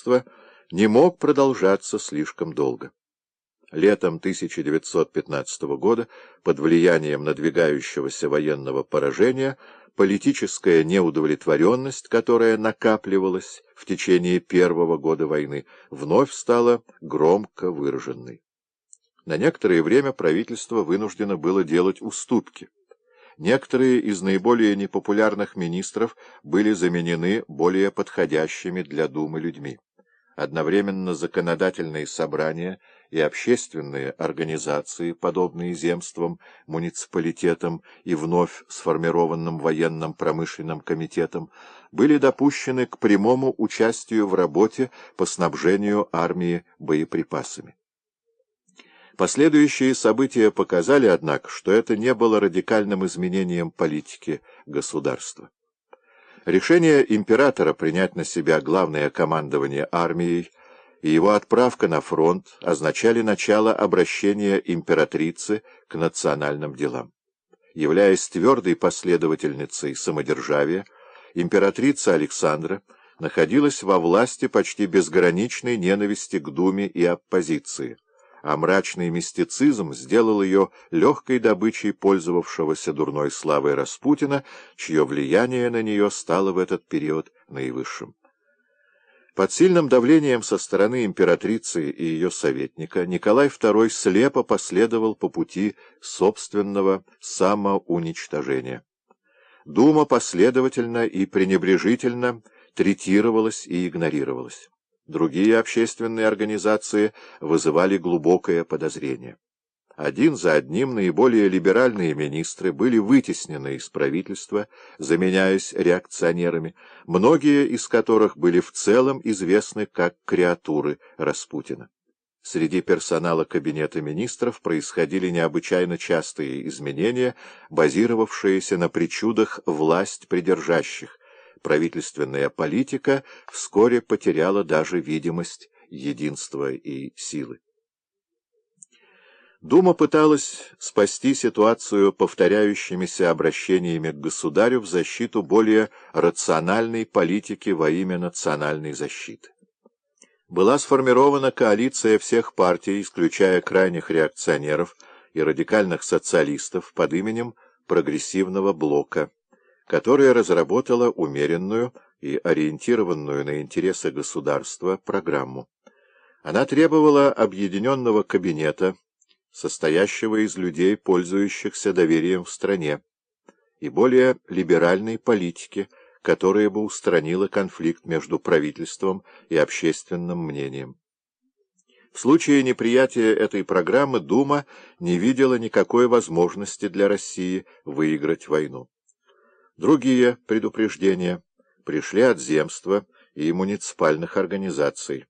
правительства не мог продолжаться слишком долго. Летом 1915 года, под влиянием надвигающегося военного поражения, политическая неудовлетворенность, которая накапливалась в течение первого года войны, вновь стала громко выраженной. На некоторое время правительство вынуждено было делать уступки. Некоторые из наиболее непопулярных министров были заменены более подходящими для Думы людьми. Одновременно законодательные собрания и общественные организации, подобные земствам, муниципалитетам и вновь сформированным военным промышленным комитетам, были допущены к прямому участию в работе по снабжению армии боеприпасами. Последующие события показали, однако, что это не было радикальным изменением политики государства. Решение императора принять на себя главное командование армией и его отправка на фронт означали начало обращения императрицы к национальным делам. Являясь твердой последовательницей самодержавия, императрица Александра находилась во власти почти безграничной ненависти к Думе и оппозиции а мрачный мистицизм сделал ее легкой добычей пользовавшегося дурной славой Распутина, чье влияние на нее стало в этот период наивысшим. Под сильным давлением со стороны императрицы и ее советника Николай II слепо последовал по пути собственного самоуничтожения. Дума последовательно и пренебрежительно третировалась и игнорировалась. Другие общественные организации вызывали глубокое подозрение. Один за одним наиболее либеральные министры были вытеснены из правительства, заменяясь реакционерами, многие из которых были в целом известны как креатуры Распутина. Среди персонала Кабинета министров происходили необычайно частые изменения, базировавшиеся на причудах власть придержащих, правительственная политика вскоре потеряла даже видимость единства и силы. Дума пыталась спасти ситуацию повторяющимися обращениями к государю в защиту более рациональной политики во имя национальной защиты. Была сформирована коалиция всех партий, исключая крайних реакционеров и радикальных социалистов под именем Прогрессивного блока которая разработала умеренную и ориентированную на интересы государства программу. Она требовала объединенного кабинета, состоящего из людей, пользующихся доверием в стране, и более либеральной политики, которая бы устранила конфликт между правительством и общественным мнением. В случае неприятия этой программы Дума не видела никакой возможности для России выиграть войну. Другие предупреждения пришли от земства и муниципальных организаций,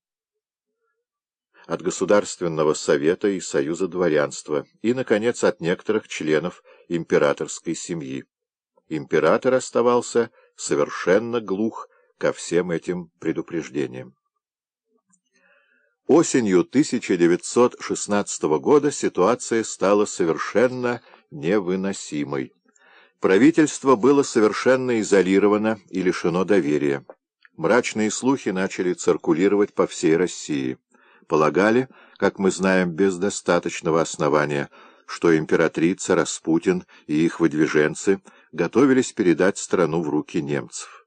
от Государственного совета и Союза дворянства и, наконец, от некоторых членов императорской семьи. Император оставался совершенно глух ко всем этим предупреждениям. Осенью 1916 года ситуация стала совершенно невыносимой. Правительство было совершенно изолировано и лишено доверия. Мрачные слухи начали циркулировать по всей России. Полагали, как мы знаем без достаточного основания, что императрица, Распутин и их выдвиженцы готовились передать страну в руки немцев.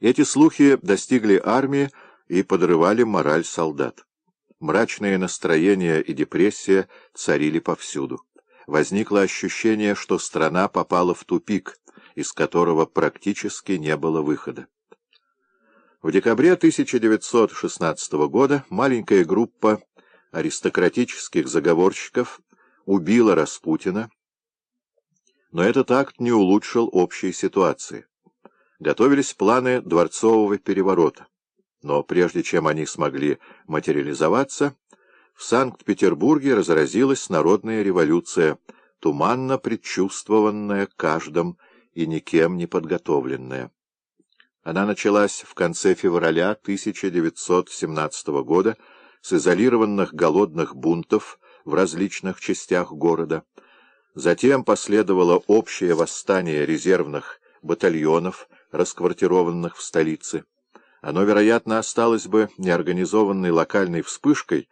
Эти слухи достигли армии и подрывали мораль солдат. Мрачное настроение и депрессия царили повсюду возникло ощущение, что страна попала в тупик, из которого практически не было выхода. В декабре 1916 года маленькая группа аристократических заговорщиков убила Распутина, но этот акт не улучшил общей ситуации. Готовились планы дворцового переворота, но прежде чем они смогли материализоваться, в Санкт-Петербурге разразилась народная революция, туманно предчувствованная каждым и никем не подготовленная. Она началась в конце февраля 1917 года с изолированных голодных бунтов в различных частях города. Затем последовало общее восстание резервных батальонов, расквартированных в столице. Оно, вероятно, осталось бы неорганизованной локальной вспышкой,